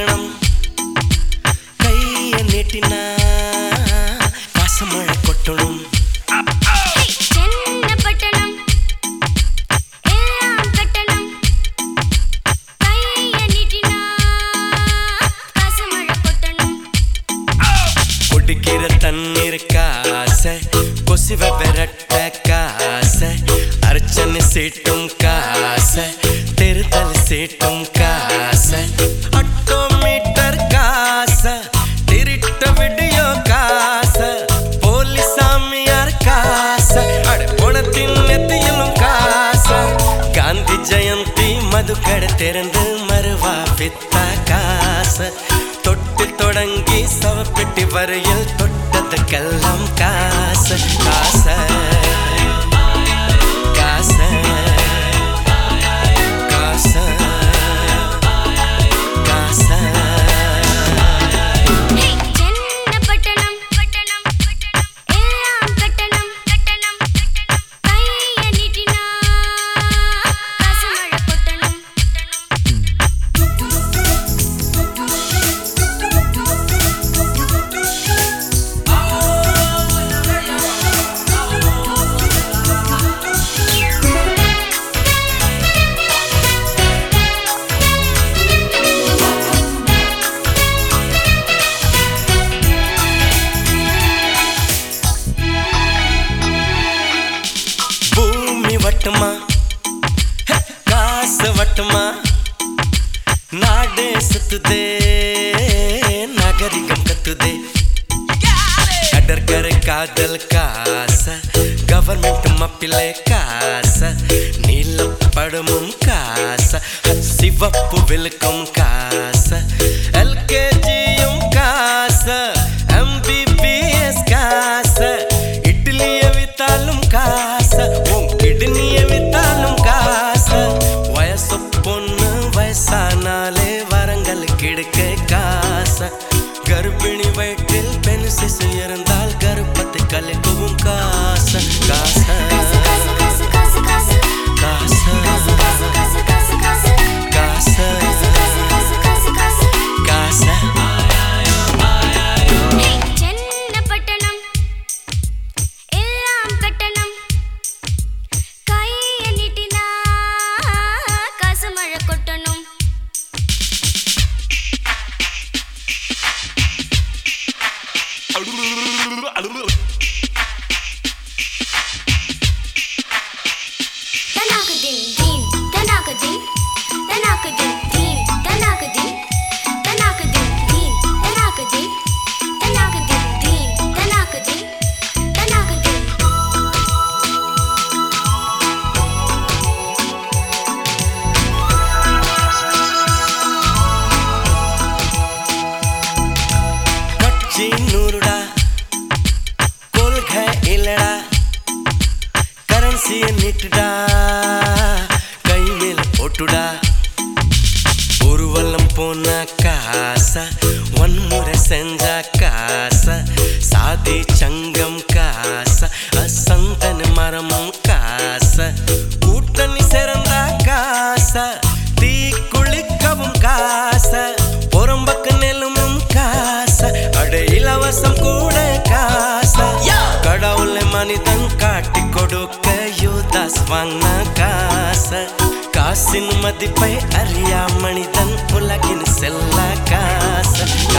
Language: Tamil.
பார்க்கணும் கைய நீட்டினா பாசமழை கொட்டணும். தண்ணீர் காசை கொசுவை விரட்ட காசை அர்ச்சனை சீட்டும் காசை தெருதல் சீட்டும் காசை. மதுக்கடை திறந்து மறுவா பித்தா காச. தொட்டு தொடங்கி சவப்பெட்டி வரையில் தொட்டதுக்கெல்லாம் காச காசை. വട്ടുമാ. കാസ് വട്ടുമാ. നാട് സുത്തുതേ നാഗരികം കത്തുതേ. കടർക്കര കാതൽ കാസ ഗവർമെന്റ് മപ്പിലെ കാസ നീലപ്പടമും കാസ സിവപ്പ് വിൽക്കും കാസ എൽ കെ ജിയും കാസ. கிடைக்க காச. கர்ப்பிணி வயிற்றில் பெண் சிசு இருந்தால் கருப்பத்தை கலைக்கவும் காச. காச. நூறுடா. கொள்கை இல்லடா. கரன்சிய நிட்டுடா. கை மேல் போட்டுடா வல்லம் போன காசா வன்முறை செஞ்ச காசா. சாதி சங்கம் காட்டி கொடுக்க யூதாஸ் வாங்கின காச. காசின் மதிப்பை அறியா மனிதன் உலகின் செல்ல காசு.